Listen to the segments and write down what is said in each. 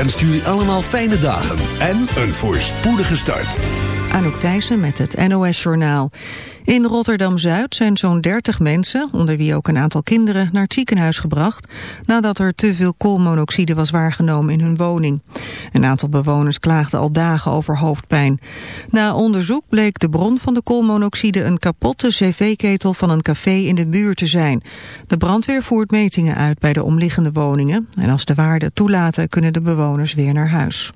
ZFM wenst jullie allemaal fijne dagen en een voorspoedige start. Anouk Thijssen met het NOS-journaal. In Rotterdam-Zuid zijn zo'n 30 mensen, onder wie ook een aantal kinderen, naar het ziekenhuis gebracht nadat er te veel koolmonoxide was waargenomen in hun woning. Een aantal bewoners klaagden al dagen over hoofdpijn. Na onderzoek bleek de bron van de koolmonoxide een kapotte cv-ketel van een café in de buurt te zijn. De brandweer voert metingen uit bij de omliggende woningen en als de waarden toelaten kunnen de bewoners weer naar huis.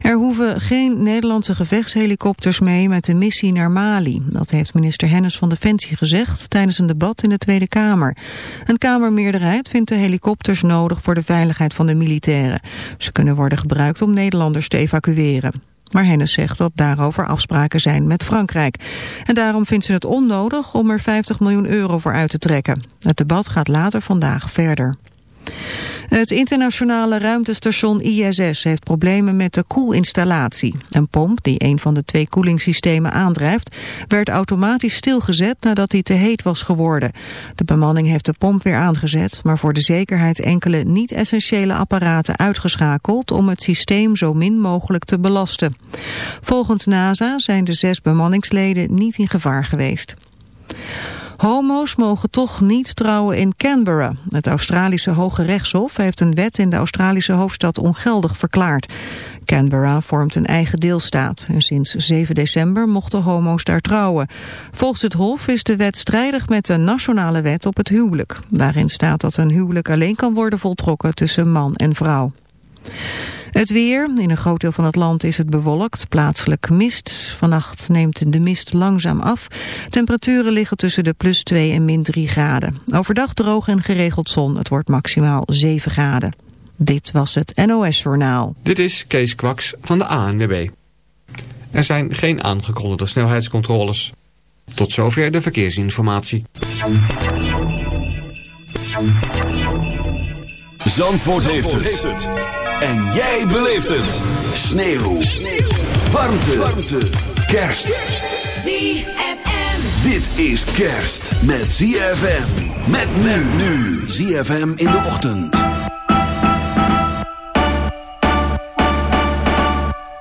Er hoeven geen Nederlandse gevechtshelikopters mee met de missie naar Mali. Dat heeft minister Hennis van Defensie gezegd tijdens een debat in de Tweede Kamer. Een Kamermeerderheid vindt de helikopters nodig voor de veiligheid van de militairen. Ze kunnen worden gebruikt om Nederlanders te evacueren. Maar Hennis zegt dat daarover afspraken zijn met Frankrijk. En daarom vindt ze het onnodig om er 50 miljoen euro voor uit te trekken. Het debat gaat later vandaag verder. Het internationale ruimtestation ISS heeft problemen met de koelinstallatie. Een pomp, die een van de twee koelingssystemen aandrijft, werd automatisch stilgezet nadat die te heet was geworden. De bemanning heeft de pomp weer aangezet, maar voor de zekerheid enkele niet-essentiële apparaten uitgeschakeld om het systeem zo min mogelijk te belasten. Volgens NASA zijn de zes bemanningsleden niet in gevaar geweest. Homo's mogen toch niet trouwen in Canberra. Het Australische Hoge Rechtshof heeft een wet in de Australische hoofdstad ongeldig verklaard. Canberra vormt een eigen deelstaat en sinds 7 december mochten homo's daar trouwen. Volgens het Hof is de wet strijdig met de nationale wet op het huwelijk. Daarin staat dat een huwelijk alleen kan worden voltrokken tussen man en vrouw. Het weer. In een groot deel van het land is het bewolkt. Plaatselijk mist. Vannacht neemt de mist langzaam af. Temperaturen liggen tussen de plus 2 en min 3 graden. Overdag droog en geregeld zon. Het wordt maximaal 7 graden. Dit was het NOS Journaal. Dit is Kees Kwaks van de ANWB. Er zijn geen aangekondigde snelheidscontroles. Tot zover de verkeersinformatie. Zandvoort, heeft, het. En jij beleeft het. Sneeuw. Warmte. Warmte. Kerst. ZFM. Dit is kerst met ZFM. Met men nu. ZFM in de ochtend.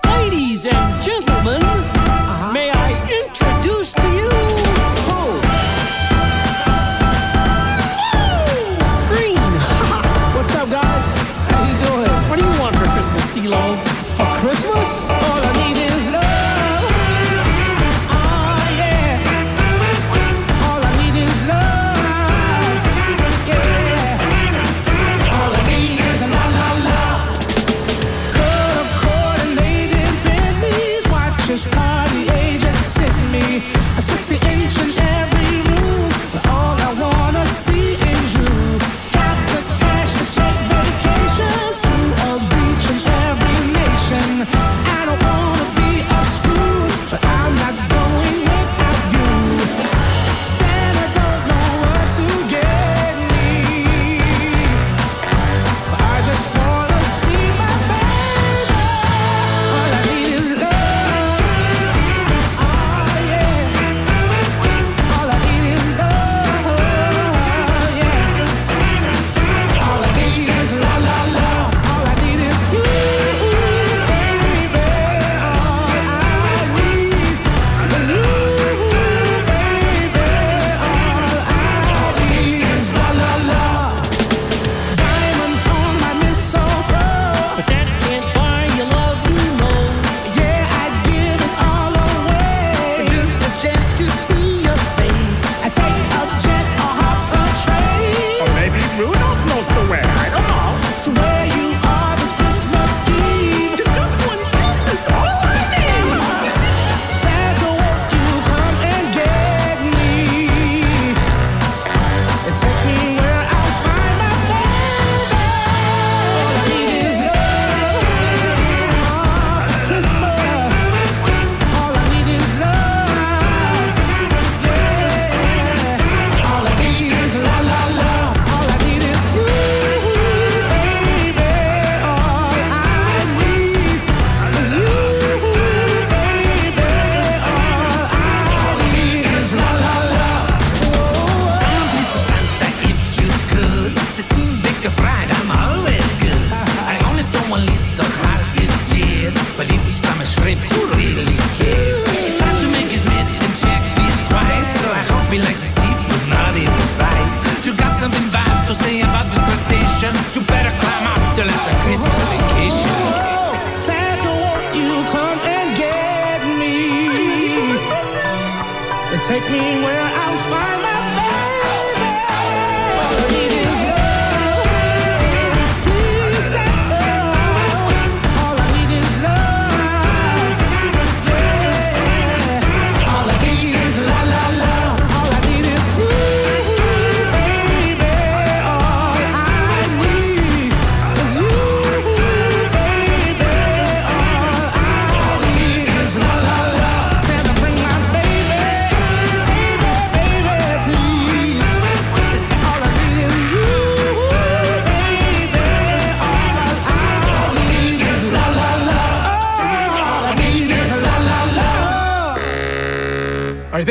Ladies and gentlemen,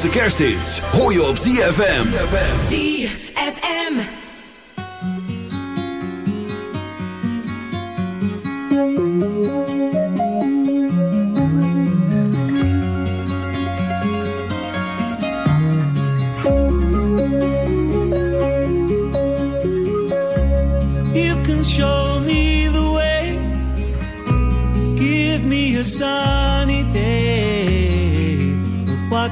De kerst is hoor je op ZFM. ZFM.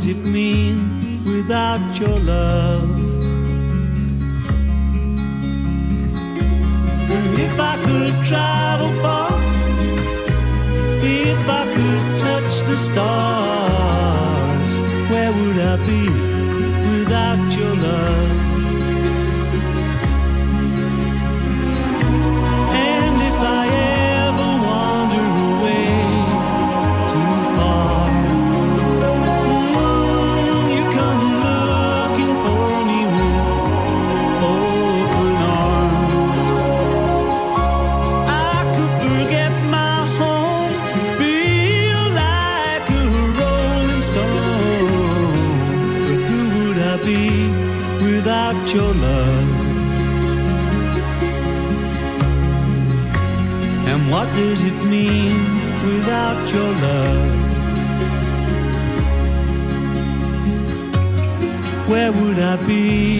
does it mean without your love? If I could travel far, if I could touch the stars. would I be?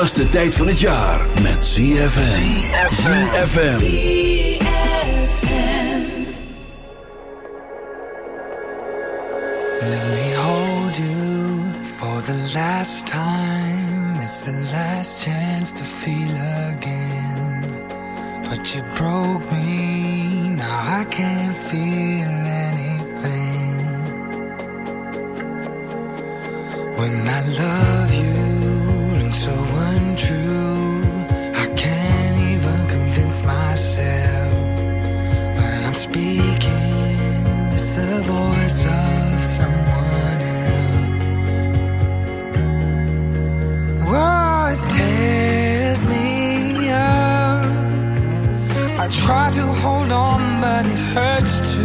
gezelligste tijd van het jaar met ZFM. ZFM. Let me hold you for the last time. It's the last chance to feel again. But you broke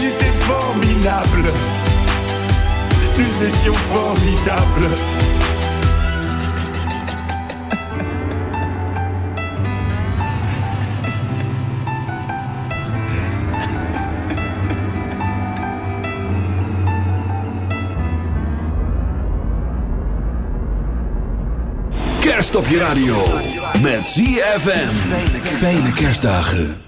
j'étais formidable. Nous étions formidables. Kerst op je radio. Met ZFM. Fijne kerstdagen.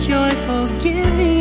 joyful giving.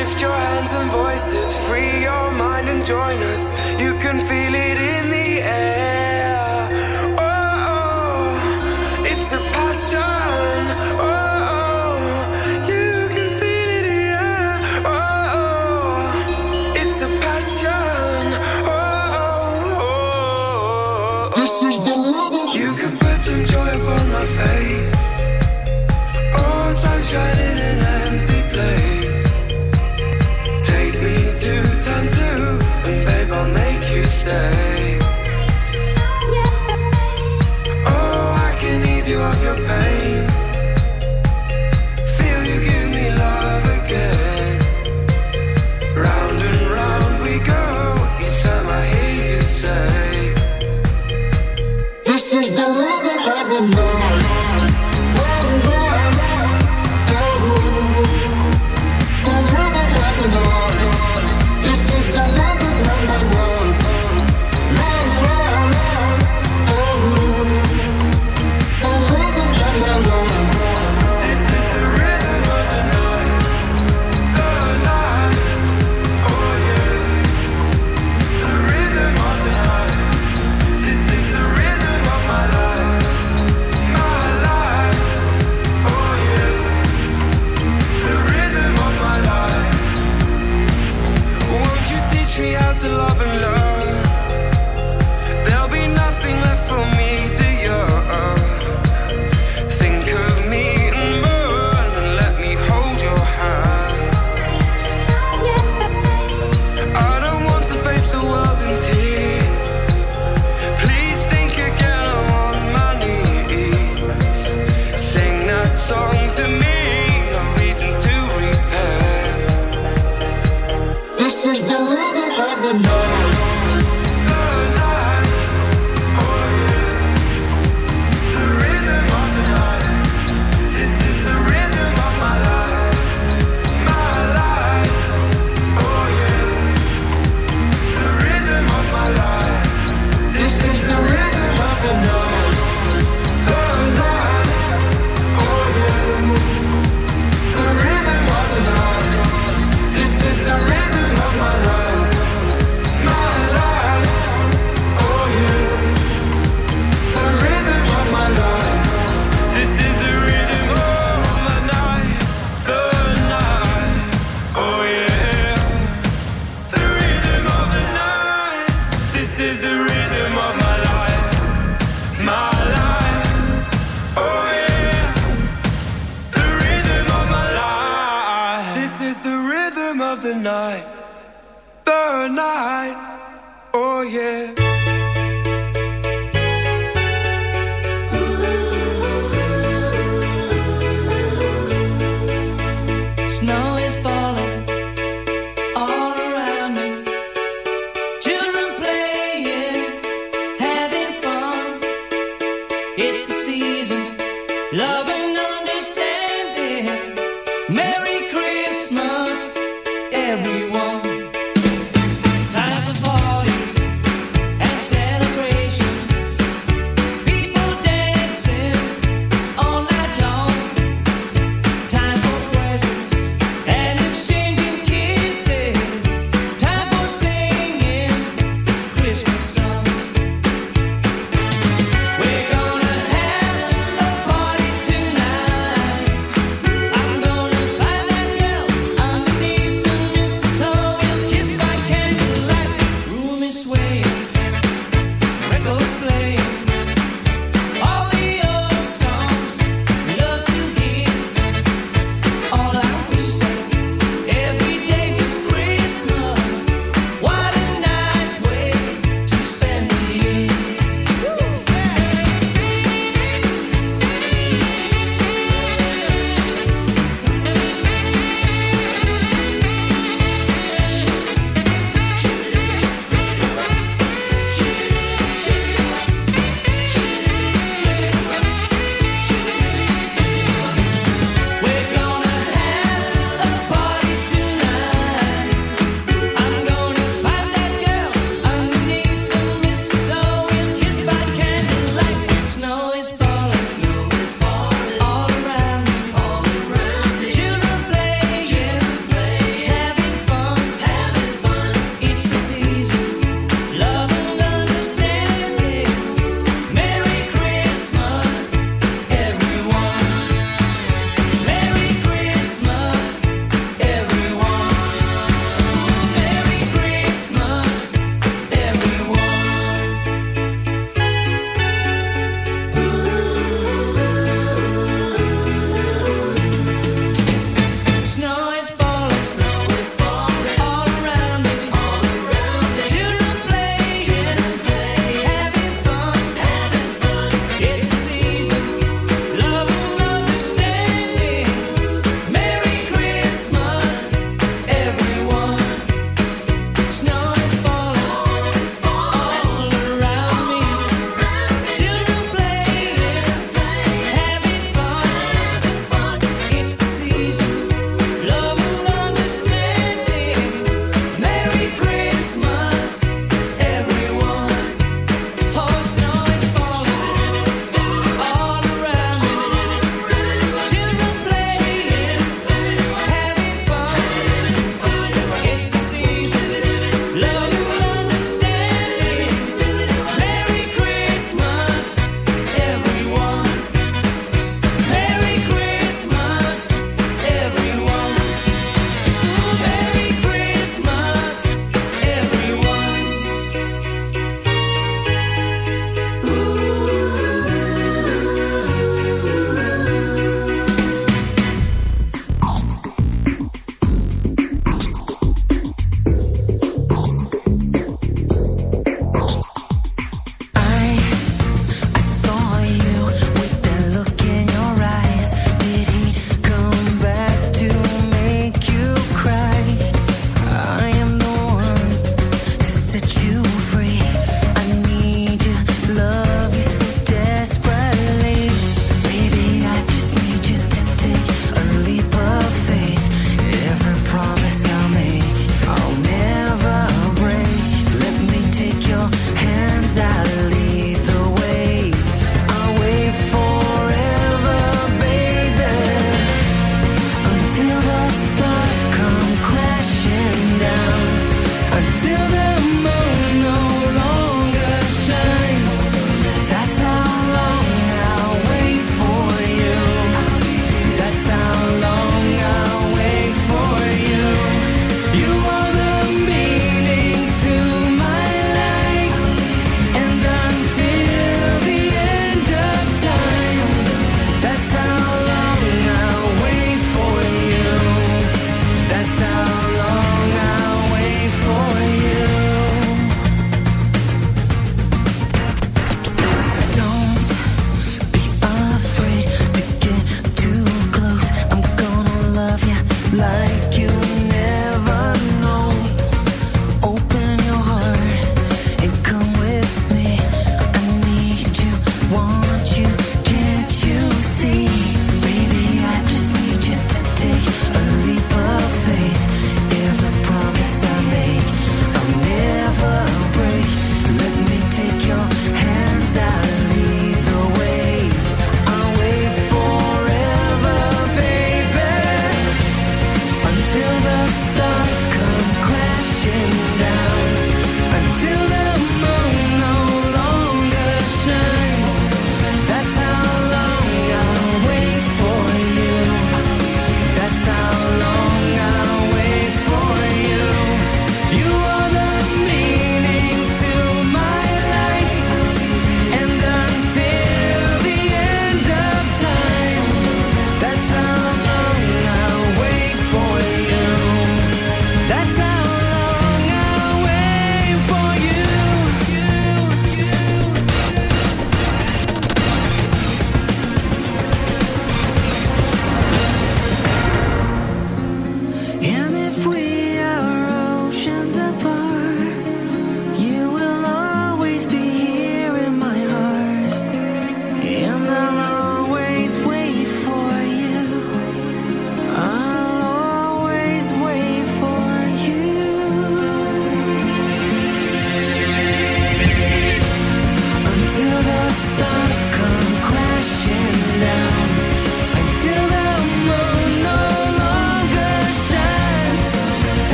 lift your hands and voices, free your mind and join us.